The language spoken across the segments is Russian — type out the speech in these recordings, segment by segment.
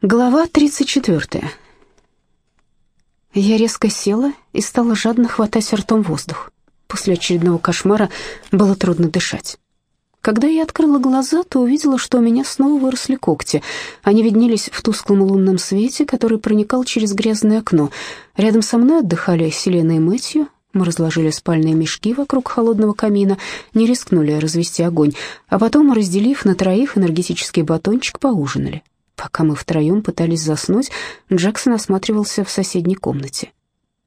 Глава 34. Я резко села и стала жадно хватать ртом воздух. После очередного кошмара было трудно дышать. Когда я открыла глаза, то увидела, что у меня снова выросли когти. Они виднелись в тусклом лунном свете, который проникал через грязное окно. Рядом со мной отдыхали Селена и Мэтью. Мы разложили спальные мешки вокруг холодного камина, не рискнули развести огонь, а потом, разделив на троих энергетический батончик, поужинали. Пока мы втроем пытались заснуть, Джексон осматривался в соседней комнате.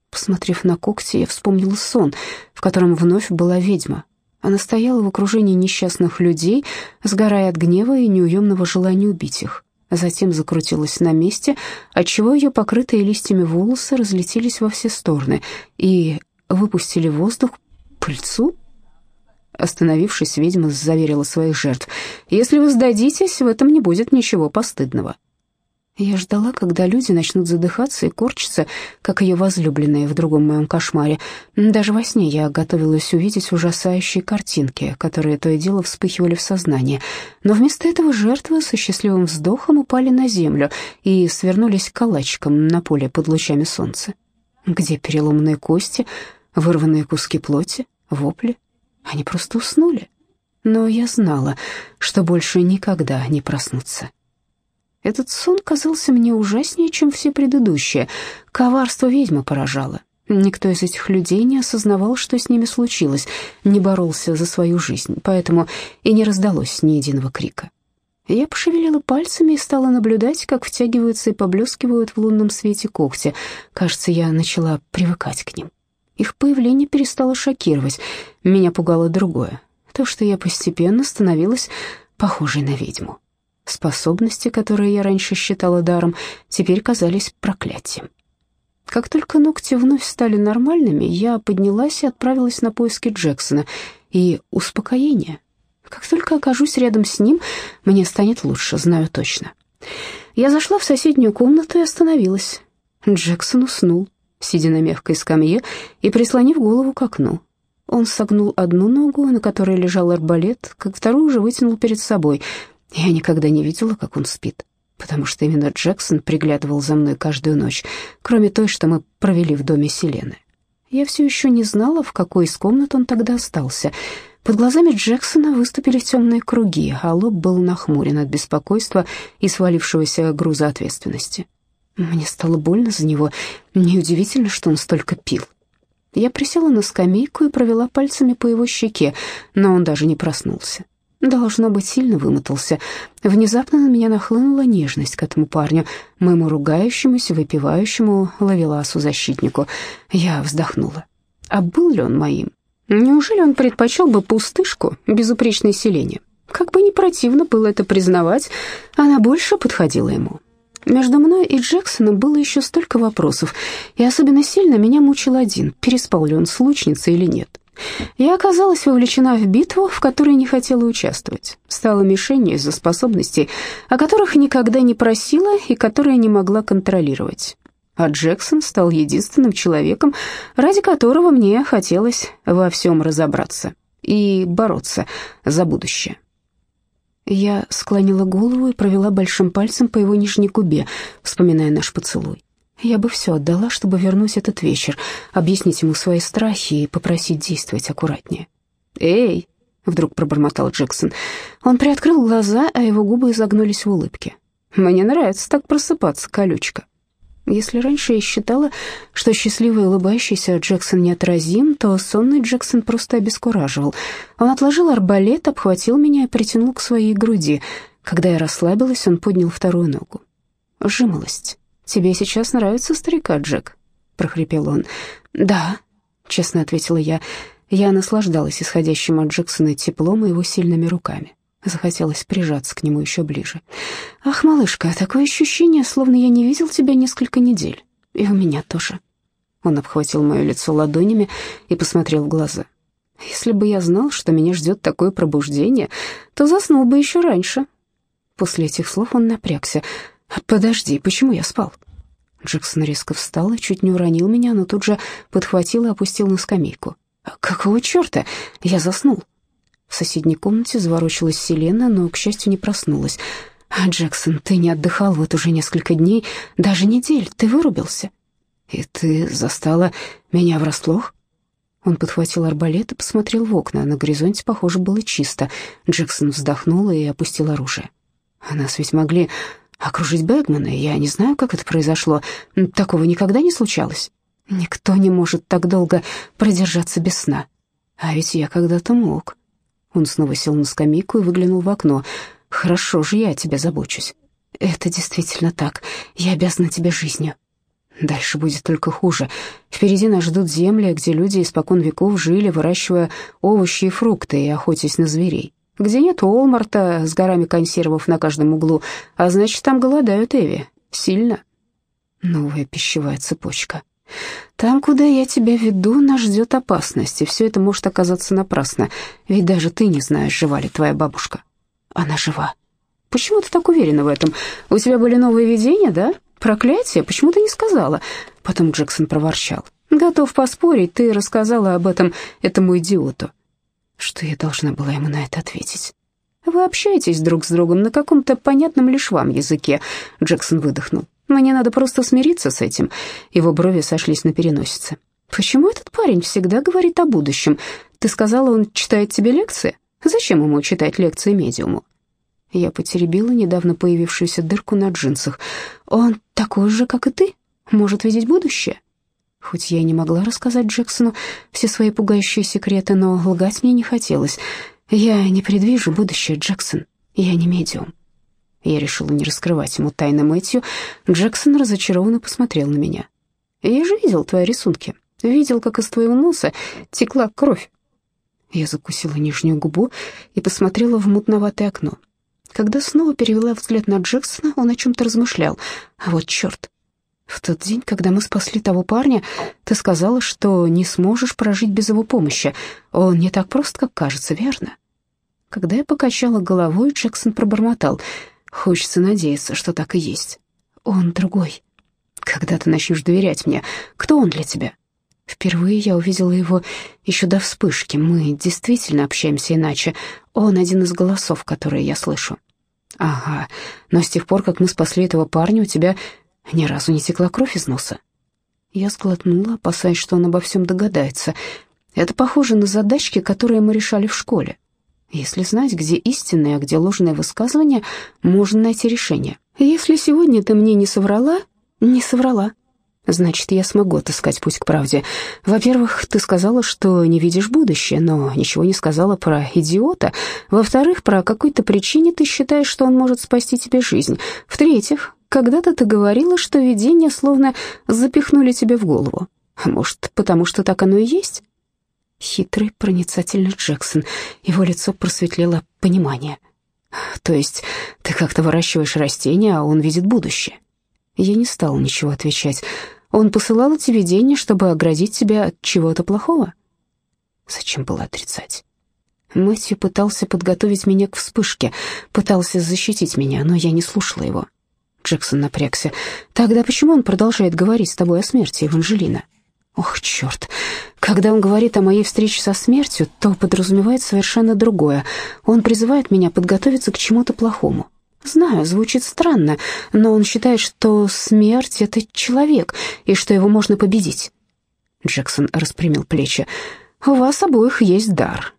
Посмотрев на когти, я вспомнила сон, в котором вновь была ведьма. Она стояла в окружении несчастных людей, сгорая от гнева и неуемного желания убить их. Затем закрутилась на месте, отчего ее покрытые листьями волосы разлетелись во все стороны и выпустили воздух пыльцу Остановившись, ведьма заверила своих жертв. «Если вы сдадитесь, в этом не будет ничего постыдного». Я ждала, когда люди начнут задыхаться и корчиться, как ее возлюбленные в другом моем кошмаре. Даже во сне я готовилась увидеть ужасающие картинки, которые то и дело вспыхивали в сознании. Но вместо этого жертвы со счастливым вздохом упали на землю и свернулись калачиком на поле под лучами солнца. Где переломанные кости, вырванные куски плоти, вопли, они просто уснули. Но я знала, что больше никогда не проснутся. Этот сон казался мне ужаснее, чем все предыдущие. Коварство ведьмы поражало. Никто из этих людей не осознавал, что с ними случилось, не боролся за свою жизнь, поэтому и не раздалось ни единого крика. Я пошевелила пальцами и стала наблюдать, как втягиваются и поблескивают в лунном свете когти. Кажется, я начала привыкать к ним. Их появление перестало шокировать. Меня пугало другое. То, что я постепенно становилась похожей на ведьму. Способности, которые я раньше считала даром, теперь казались проклятием. Как только ногти вновь стали нормальными, я поднялась и отправилась на поиски Джексона. И успокоение. Как только окажусь рядом с ним, мне станет лучше, знаю точно. Я зашла в соседнюю комнату и остановилась. Джексон уснул сидя на мягкой скамье и прислонив голову к окну. Он согнул одну ногу, на которой лежал арбалет, как вторую уже вытянул перед собой. Я никогда не видела, как он спит, потому что именно Джексон приглядывал за мной каждую ночь, кроме той, что мы провели в доме Селены. Я все еще не знала, в какой из комнат он тогда остался. Под глазами Джексона выступили темные круги, а лоб был нахмурен от беспокойства и свалившегося груза ответственности. Мне стало больно за него. Неудивительно, что он столько пил. Я присела на скамейку и провела пальцами по его щеке, но он даже не проснулся. Должно быть, сильно вымотался. Внезапно на меня нахлынула нежность к этому парню, моему ругающемуся, выпивающему ловеласу-защитнику. Я вздохнула. А был ли он моим? Неужели он предпочел бы пустышку, безупречное селение? Как бы не противно было это признавать, она больше подходила ему. Между мной и Джексоном было еще столько вопросов, и особенно сильно меня мучил один, переспал ли он с лучницей или нет. Я оказалась вовлечена в битву, в которой не хотела участвовать. Стала мишенью из-за способностей, о которых никогда не просила и которые не могла контролировать. А Джексон стал единственным человеком, ради которого мне хотелось во всем разобраться и бороться за будущее. Я склонила голову и провела большим пальцем по его нижней губе, вспоминая наш поцелуй. Я бы все отдала, чтобы вернуть этот вечер, объяснить ему свои страхи и попросить действовать аккуратнее. «Эй!» — вдруг пробормотал Джексон. Он приоткрыл глаза, а его губы изогнулись в улыбке. «Мне нравится так просыпаться, колючка». Если раньше я считала, что счастливый улыбающийся Джексон неотразим, то сонный Джексон просто обескураживал. Он отложил арбалет, обхватил меня и притянул к своей груди. Когда я расслабилась, он поднял вторую ногу. «Жимолость. Тебе сейчас нравится старика, Джек?» — прохрипел он. «Да», — честно ответила я. Я наслаждалась исходящим от Джексона теплом и его сильными руками. Захотелось прижаться к нему еще ближе. «Ах, малышка, такое ощущение, словно я не видел тебя несколько недель. И у меня тоже». Он обхватил мое лицо ладонями и посмотрел в глаза. «Если бы я знал, что меня ждет такое пробуждение, то заснул бы еще раньше». После этих слов он напрягся. «Подожди, почему я спал?» Джексон резко встал и чуть не уронил меня, но тут же подхватил и опустил на скамейку. «Какого черта? Я заснул». В соседней комнате заворочилась Селена, но, к счастью, не проснулась. А, Джексон, ты не отдыхал вот уже несколько дней, даже недель, ты вырубился. И ты застала меня врасплох? Он подхватил арбалет и посмотрел в окна. На горизонте, похоже, было чисто. Джексон вздохнул и опустил оружие. «А нас ведь могли окружить Бэгмана. Я не знаю, как это произошло. Такого никогда не случалось. Никто не может так долго продержаться без сна. А ведь я когда-то мог». Он снова сел на скамейку и выглянул в окно. «Хорошо же я о тебе забочусь. Это действительно так. Я обязана тебе жизнью. Дальше будет только хуже. Впереди нас ждут земли, где люди испокон веков жили, выращивая овощи и фрукты и охотясь на зверей. Где нет Уолмарта с горами консервов на каждом углу, а значит, там голодают Эви. Сильно. Новая пищевая цепочка. Там, куда я тебя веду, нас ждет опасность, и все это может оказаться напрасно, ведь даже ты не знаешь, жива ли твоя бабушка. Она жива. Почему ты так уверена в этом? У тебя были новые видения, да? «Проклятие? Почему ты не сказала?» Потом Джексон проворчал. «Готов поспорить, ты рассказала об этом этому идиоту». Что я должна была ему на это ответить? «Вы общаетесь друг с другом на каком-то понятном лишь вам языке», — Джексон выдохнул. «Мне надо просто смириться с этим». Его брови сошлись на переносице. «Почему этот парень всегда говорит о будущем? Ты сказала, он читает тебе лекции? Зачем ему читать лекции медиуму?» Я потеребила недавно появившуюся дырку на джинсах. «Он такой же, как и ты, может видеть будущее». Хоть я и не могла рассказать Джексону все свои пугающие секреты, но лгать мне не хотелось. «Я не предвижу будущее, Джексон. Я не медиум». Я решила не раскрывать ему тайны Мэтью. Джексон разочарованно посмотрел на меня. «Я же видел твои рисунки. Видел, как из твоего носа текла кровь». Я закусила нижнюю губу и посмотрела в мутноватое окно. Когда снова перевела взгляд на Джексона, он о чем-то размышлял. А вот черт. В тот день, когда мы спасли того парня, ты сказала, что не сможешь прожить без его помощи. Он не так прост, как кажется, верно? Когда я покачала головой, Джексон пробормотал. Хочется надеяться, что так и есть. Он другой. Когда ты начнешь доверять мне, кто он для тебя? Впервые я увидела его еще до вспышки. Мы действительно общаемся иначе. Он один из голосов, которые я слышу. Ага, но с тех пор, как мы спасли этого парня, у тебя ни разу не текла кровь из носа. Я сглотнула, опасаясь, что он обо всем догадается. Это похоже на задачки, которые мы решали в школе. Если знать, где истинное, а где ложное высказывание, можно найти решение. Если сегодня ты мне не соврала, не соврала. Значит, я смогу отыскать путь к правде. Во-первых, ты сказала, что не видишь будущее, но ничего не сказала про идиота. Во-вторых, про какой-то причине ты считаешь, что он может спасти тебе жизнь. В-третьих, когда-то ты говорила, что видения словно запихнули тебе в голову. Может, потому что так оно и есть? Хитрый, проницательный Джексон. Его лицо просветлело понимание. То есть ты как-то выращиваешь растения, а он видит будущее. Я не стала ничего отвечать. Он посылал эти видения, чтобы оградить тебя от чего-то плохого? Зачем было отрицать? Мэтью пытался подготовить меня к вспышке, пытался защитить меня, но я не слушала его. Джексон напрягся. «Тогда почему он продолжает говорить с тобой о смерти, Эванжелина?» «Ох, черт! Когда он говорит о моей встрече со смертью, то подразумевает совершенно другое. Он призывает меня подготовиться к чему-то плохому. Знаю, звучит странно, но он считает, что смерть — это человек, и что его можно победить. Джексон распрямил плечи. «У вас обоих есть дар».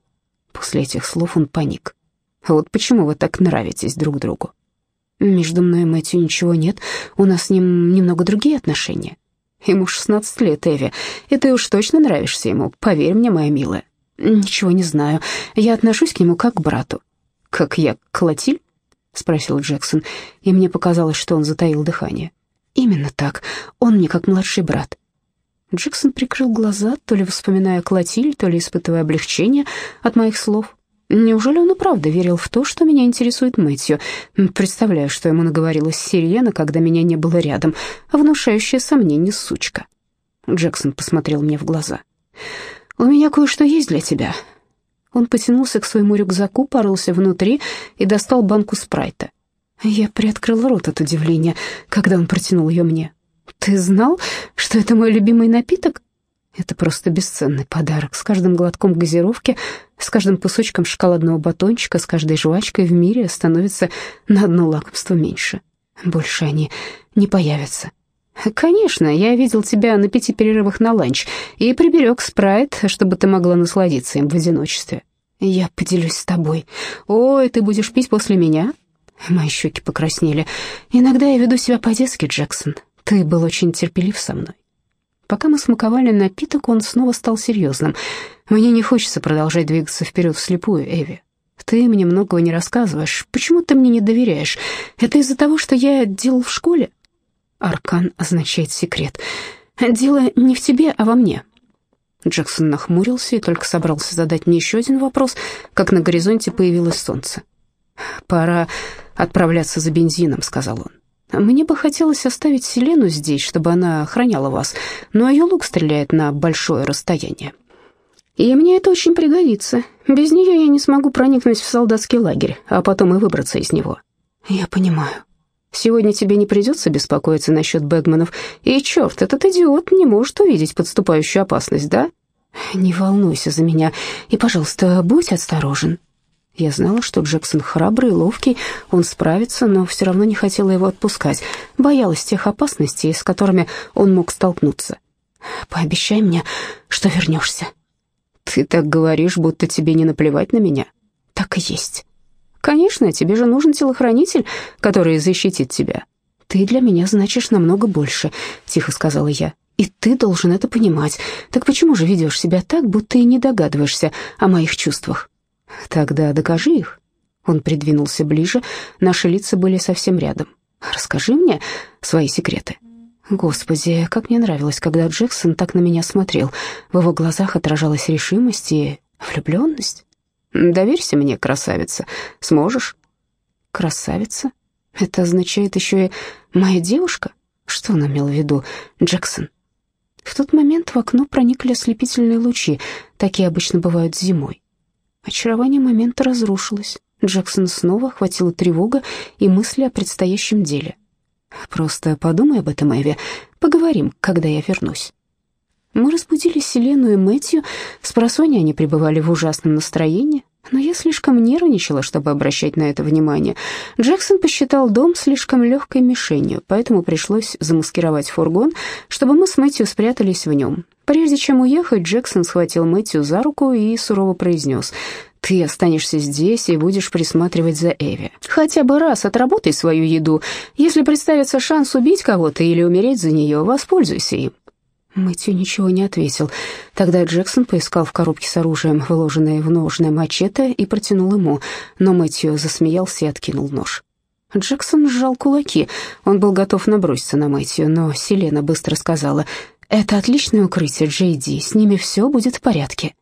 После этих слов он паник. «Вот почему вы так нравитесь друг другу?» «Между мной и Мэтью ничего нет, у нас с ним немного другие отношения. Ему шестнадцать лет, Эви, и ты уж точно нравишься ему, поверь мне, моя милая». «Ничего не знаю, я отношусь к нему как к брату». «Как я Клотиль?» — спросил Джексон, и мне показалось, что он затаил дыхание. «Именно так. Он мне как младший брат». Джексон прикрыл глаза, то ли вспоминая Клотиль, то ли испытывая облегчение от моих слов. Неужели он и правда верил в то, что меня интересует Мэтью? Представляю, что ему наговорила Сирена, когда меня не было рядом, внушающая сомнение сучка. Джексон посмотрел мне в глаза. «У меня кое-что есть для тебя», он потянулся к своему рюкзаку, порылся внутри и достал банку спрайта. Я приоткрыл рот от удивления, когда он протянул ее мне. «Ты знал, что это мой любимый напиток?» Это просто бесценный подарок. С каждым глотком газировки, с каждым кусочком шоколадного батончика, с каждой жвачкой в мире становится на одно лакомство меньше. Больше они не появятся. «Конечно, я видел тебя на пяти перерывах на ланч и приберег спрайт, чтобы ты могла насладиться им в одиночестве. Я поделюсь с тобой. Ой, ты будешь пить после меня?» Мои щеки покраснели. «Иногда я веду себя по-детски, Джексон. Ты был очень терпелив со мной». Пока мы смаковали напиток, он снова стал серьезным. «Мне не хочется продолжать двигаться вперед вслепую, Эви. Ты мне многого не рассказываешь. Почему ты мне не доверяешь? Это из-за того, что я делал в школе?» Аркан означает секрет. Дело не в тебе, а во мне. Джексон нахмурился и только собрался задать мне еще один вопрос, как на горизонте появилось солнце. «Пора отправляться за бензином», — сказал он. «Мне бы хотелось оставить Селену здесь, чтобы она охраняла вас, но ее лук стреляет на большое расстояние. И мне это очень пригодится. Без нее я не смогу проникнуть в солдатский лагерь, а потом и выбраться из него». «Я понимаю», Сегодня тебе не придется беспокоиться насчет Бэгманов. И черт, этот идиот не может увидеть подступающую опасность, да? Не волнуйся за меня и, пожалуйста, будь осторожен. Я знала, что Джексон храбрый и ловкий, он справится, но все равно не хотела его отпускать. Боялась тех опасностей, с которыми он мог столкнуться. «Пообещай мне, что вернешься». «Ты так говоришь, будто тебе не наплевать на меня». «Так и есть». Конечно, тебе же нужен телохранитель, который защитит тебя. Ты для меня значишь намного больше, тихо сказала я. И ты должен это понимать. Так почему же ведешь себя так, будто и не догадываешься о моих чувствах? Тогда докажи их. Он придвинулся ближе, наши лица были совсем рядом. Расскажи мне свои секреты. Господи, как мне нравилось, когда Джексон так на меня смотрел. В его глазах отражалась решимость и влюбленность. Доверься мне, красавица. Сможешь? Красавица? Это означает еще и моя девушка? Что он имел в виду, Джексон? В тот момент в окно проникли ослепительные лучи. Такие обычно бывают зимой. Очарование момента разрушилось. Джексон снова охватила тревога и мысли о предстоящем деле. «Просто подумай об этом, Эви. Поговорим, когда я вернусь». Мы разбудили Селену и Мэтью, с просонья они пребывали в ужасном настроении, но я слишком нервничала, чтобы обращать на это внимание. Джексон посчитал дом слишком легкой мишенью, поэтому пришлось замаскировать фургон, чтобы мы с Мэтью спрятались в нем. Прежде чем уехать, Джексон схватил Мэтью за руку и сурово произнес «Ты останешься здесь и будешь присматривать за Эви. Хотя бы раз отработай свою еду. Если представится шанс убить кого-то или умереть за нее, воспользуйся им. Мэтью ничего не ответил. Тогда Джексон поискал в коробке с оружием, выложенное в ножное мачете, и протянул ему, но Мэтью засмеялся и откинул нож. Джексон сжал кулаки. Он был готов наброситься на Мэтью, но Селена быстро сказала, «Это отличное укрытие, Джейди, с ними все будет в порядке».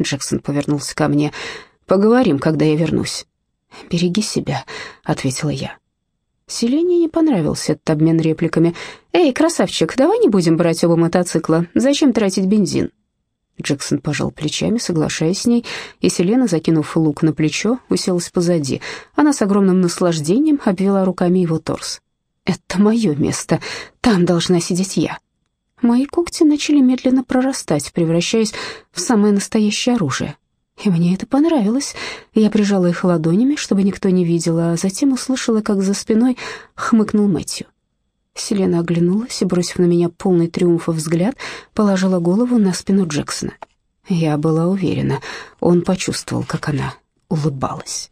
Джексон повернулся ко мне. «Поговорим, когда я вернусь». «Береги себя», — ответила я. Селене не понравился этот обмен репликами. «Эй, красавчик, давай не будем брать оба мотоцикла. Зачем тратить бензин?» Джексон пожал плечами, соглашаясь с ней, и Селена, закинув лук на плечо, уселась позади. Она с огромным наслаждением обвела руками его торс. «Это мое место. Там должна сидеть я». Мои когти начали медленно прорастать, превращаясь в самое настоящее оружие. И мне это понравилось. Я прижала их ладонями, чтобы никто не видел, а затем услышала, как за спиной хмыкнул Мэтью. Селена оглянулась и, бросив на меня полный триумфа взгляд, положила голову на спину Джексона. Я была уверена, он почувствовал, как она улыбалась.